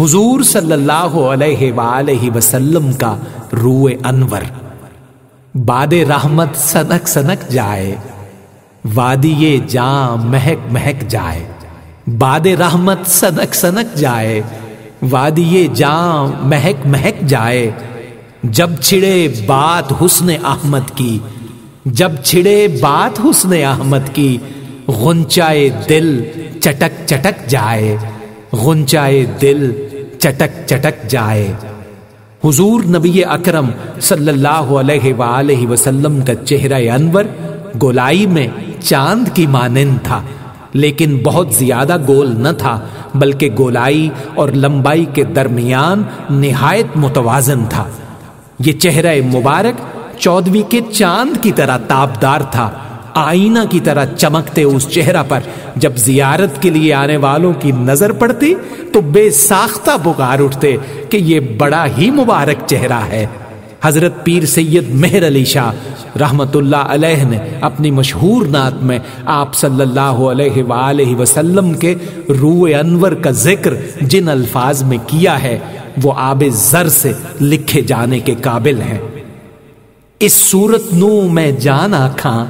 حضور صلی اللہ علیہ وآلہ وسلم کا روح انور۔ باد رحمت سنک سنک جائے، وادی جاں مہک مہک جائے۔ باد رحمت سنک سنک جائے، وادی جاں مہک مہک جائے۔ جب چھڑے بات حسن احمد کی، جب چھڑے بات حسن احمد کی، غنچائے دل چٹک چٹک جائے۔ غنچائے دل چٹک چٹک جائے۔ حضور نبی اکرم صلی اللہ علیہ وآلہ وسلم کا چہرہ انور گولائی میں چاند کی مانند تھا، لیکن بہت زیادہ گول نہ تھا، بلکہ گولائی اور لمبائی کے درمیان نہایت متوازن تھا۔ یہ چہرہ مبارک چودوی کے چاند کی طرح تابدار تھا۔ آئینہ کی طرح چمکتے اس چہرہ پر جب زیارت کے لیے آنے والوں کی نظر پڑتی تو بے ساختہ بکار اٹھتے کہ یہ بڑا ہی مبارک چہرہ ہے۔ حضرت پیر سید مہر علی شاہ رحمت اللہ علیہ نے اپنی مشہور نعت میں آپ صلی اللہ علیہ وآلہ وسلم کے روح انور کا ذکر جن الفاظ میں کیا ہے، وہ آب زر سے لکھے جانے کے قابل ہیں۔ اس صورت نو میں جان آکھاں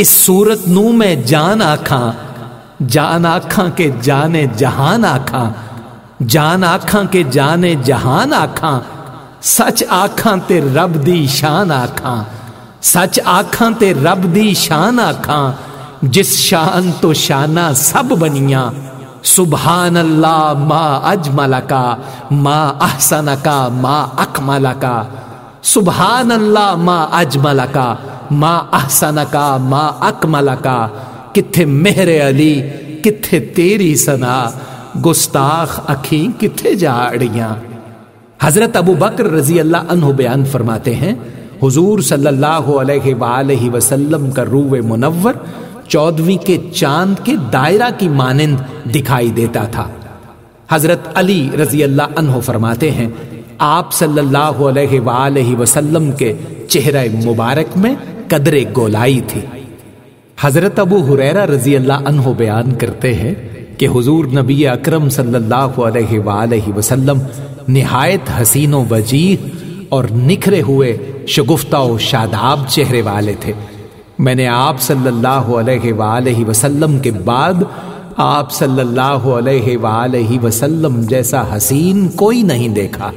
اس صورت نو میں جان آکھاں جان آکھاں کے جانے جہان آکھاں، جان آکھاں کے جانے جہان آکھاں، سچ آکھاں تے رب دی شان آکھاں، سچ آکھاں تے رب دی شان آکھاں، جس شان تو شانہ سب بنیاں۔ سبحان اللہ، ما اجمل کا ما احسن کا ما اکمل کا سبحان اللہ، ما اجمل کا ما احسن کا ما اکمل کا کتھے مہر علی، کتھے تیری سنا، گستاخ اکھیں کتھے جاڑیاں حضرت ابو بکر رضی اللہ عنہ بیان فرماتے ہیں، حضور صلی اللہ علیہ وآلہ وسلم کا روح منور چودویں کے چاند کے دائرہ کی مانند دکھائی دیتا تھا۔ حضرت علی رضی اللہ عنہ فرماتے ہیں، آپ صلی اللہ علیہ وآلہ وسلم کے چہرہ مبارک میں قدر گولائی تھی۔ حضرت ابو حریرہ رضی اللہ عنہ بیان کرتے ہیں کہ حضور نبی اکرم صلی اللہ علیہ وآلہ وسلم نہایت حسین و وجیح اور نکھرے ہوئے شگفتہ و شاداب چہرے والے تھے۔ میں نے آپ صلی اللہ علیہ وآلہ وسلم کے بعد آپ صلی اللہ علیہ وآلہ وسلم جیسا حسین کوئی نہیں دیکھا۔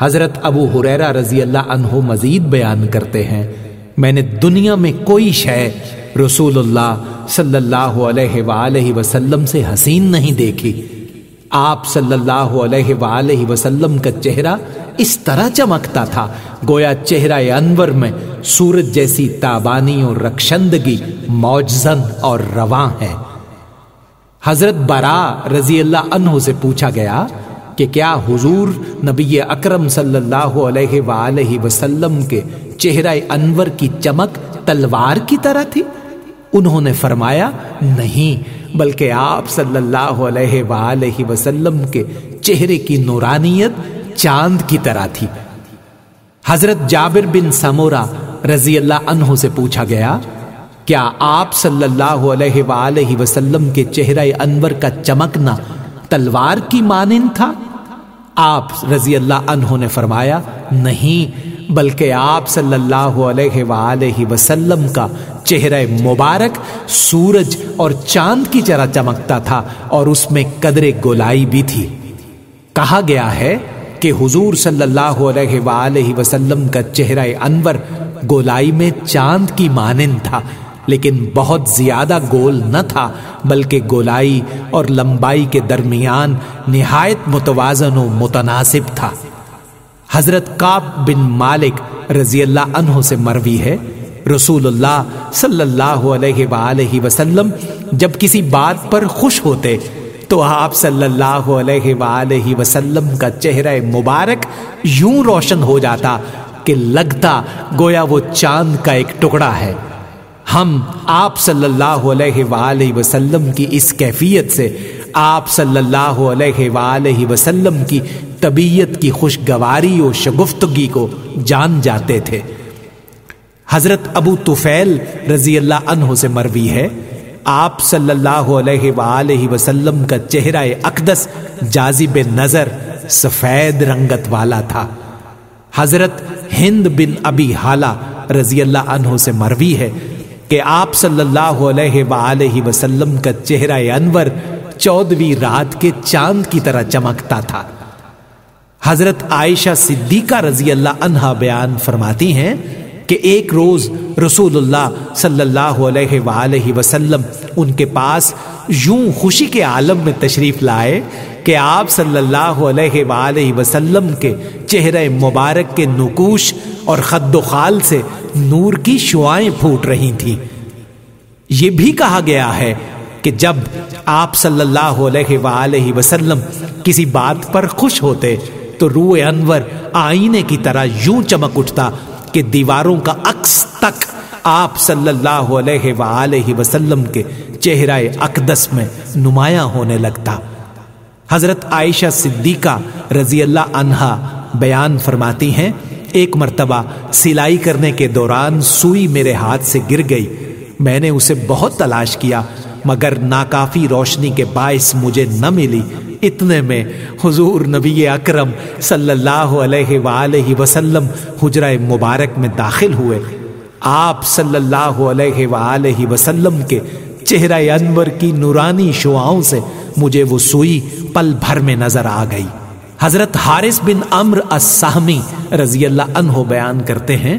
حضرت ابو حریرہ رضی اللہ عنہ مزید بیان کرتے ہیں میں نے دنیا میں کوئی شے رسول اللہ صلی اللہ علیہ وآلہ وسلم سے حسین نہیں دیکھی۔ آپ صلی اللہ علیہ وآلہ وسلم کا چہرہ اس طرح چمکتا تھا، گویا چہرہ انور میں سورج جیسی تابانی اور رکشندگی موجزن اور رواں ہے۔ حضرت برا رضی اللہ عنہ سے پوچھا گیا کہ کیا حضور نبی اکرم صلی اللہ علیہ وآلہ وسلم کے چہرہ انور کی چمک تلوار کی طرح تھی؟ انہوں نے فرمایا، نہیں، بلکہ آپ صلی اللہ علیہ وآلہ وسلم کے چہرے کی نورانیت چاند کی طرح تھی۔ حضرت جابر بن سمورا رضی اللہ عنہ سے پوچھا گیا، کیا آپ صلی اللہ علیہ وآلہ وسلم کے چہرہ انور کا چمکنا تلوار کی مانند تھا؟ آپ رضی اللہ عنہ نے فرمایا، نہیں، بلکہ آپ صلی اللہ علیہ وآلہ وسلم کا چہرہ مبارک سورج اور چاند کی طرح چمکتا تھا اور اس میں قدر گولائی بھی تھی۔ کہا گیا ہے کہ حضور صلی اللہ علیہ وآلہ وسلم کا چہرہ انور گولائی میں چاند کی مانند تھا۔ لیکن بہت زیادہ گول نہ تھا، بلکہ گولائی اور لمبائی کے درمیان نہایت متوازن و متناسب تھا۔ حضرت کاب بن مالک رضی اللہ عنہ سے مروی ہے۔ رسول اللہ صلی اللہ علیہ وآلہ وسلم جب کسی بات پر خوش ہوتے، تو آپ صلی اللہ علیہ وآلہ وسلم کا چہرہ مبارک یوں روشن ہو جاتا کہ لگتا گویا وہ چاند کا ایک ٹکڑا ہے۔ ہم آپ صلی اللہ علیہ وآلہ وسلم کی اس کیفیت سے آپ صلی اللہ علیہ وآلہ وسلم کی طبیعت کی خوشگواری و شگفتگی کو جان جاتے تھے۔ حضرت ابو طفیل رضی اللہ عنہ سے مروی ہے۔ آپ صلی اللہ علیہ وآلہ وسلم کا چہرہ اقدس جازب نظر سفید رنگت والا تھا۔ حضرت ہند بن ابی حالہ رضی اللہ عنہ سے مروی ہے۔ کہ آپ صلی اللہ علیہ وآلہ وسلم کا چہرہ انور چودویں رات کے چاند کی طرح چمکتا تھا۔ حضرت عائشہ صدیقہ رضی اللہ عنہ بیان فرماتی ہیں کہ ایک روز رسول اللہ صلی اللہ علیہ وآلہ وسلم ان کے پاس یوں خوشی کے عالم میں تشریف لائے کہ آپ صلی اللہ علیہ وآلہ وسلم کے چہرے مبارک کے نکوش اور خد و خال سے نور کی شعائیں پھوٹ رہی تھیں۔ یہ بھی کہا گیا ہے کہ جب آپ صلی اللہ علیہ وآلہ وسلم کسی بات پر خوش ہوتے، تو روح انور آئینے کی طرح یوں چمک اٹھتا کہ دیواروں کا عکس تک آپ صلی اللہ علیہ وآلہ وسلم کے چہرہ اقدس میں نمایاں ہونے لگتا۔ حضرت عائشہ صدیقہ رضی اللہ عنہا بیان فرماتی ہیں ایک مرتبہ سلائی کرنے کے دوران سوئی میرے ہاتھ سے گر گئی۔ میں نے اسے بہت تلاش کیا، مگر ناکافی روشنی کے باعث مجھے نہ ملی۔ اتنے میں حضور نبی اکرم صلی اللہ علیہ وآلہ وسلم حجرہ مبارک میں داخل ہوئے۔ آپ صلی اللہ علیہ وآلہ وسلم کے چہرہ انور کی نورانی شعاؤں سے مجھے وہ سوئی پل بھر میں نظر آ گئی۔ حضرت حارث بن امر السہمی رضی اللہ عنہ بیان کرتے ہیں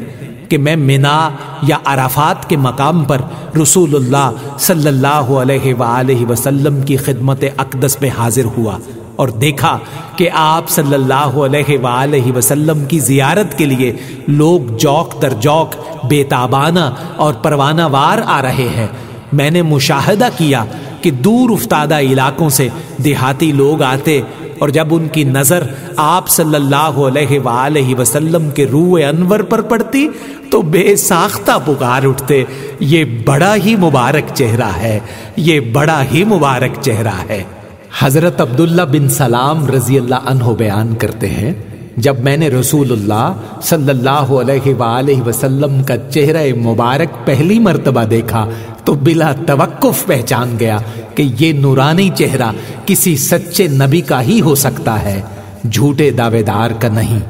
کہ میں منا یا عرفات کے مقام پر رسول اللہ صلی اللہ علیہ وآلہ وسلم کی خدمت اقدس میں حاضر ہوا اور دیکھا کہ آپ صلی اللہ علیہ وآلہ وسلم کی زیارت کے لیے لوگ جوک در جوک، بے تابانہ اور پروانہ وار آ رہے ہیں۔ میں نے مشاہدہ کیا کہ دور افتادہ علاقوں سے دیہاتی لوگ آتے اور جب ان کی نظر آپ صلی اللہ علیہ وآلہ وسلم کے روح انور پر پڑتی تو بے ساختہ پکار اٹھتے، یہ بڑا ہی مبارک چہرہ ہے، یہ بڑا ہی مبارک چہرہ ہے۔ حضرت عبداللہ بن سلام رضی اللہ عنہ بیان کرتے ہیں، جب میں نے رسول اللہ صلی اللہ علیہ وآلہ وسلم کا چہرہ مبارک پہلی مرتبہ دیکھا تو بلا توقف پہچان گیا کہ یہ نورانی چہرہ کسی سچے نبی کا ہی ہو سکتا ہے، جھوٹے دعوے دار کا نہیں۔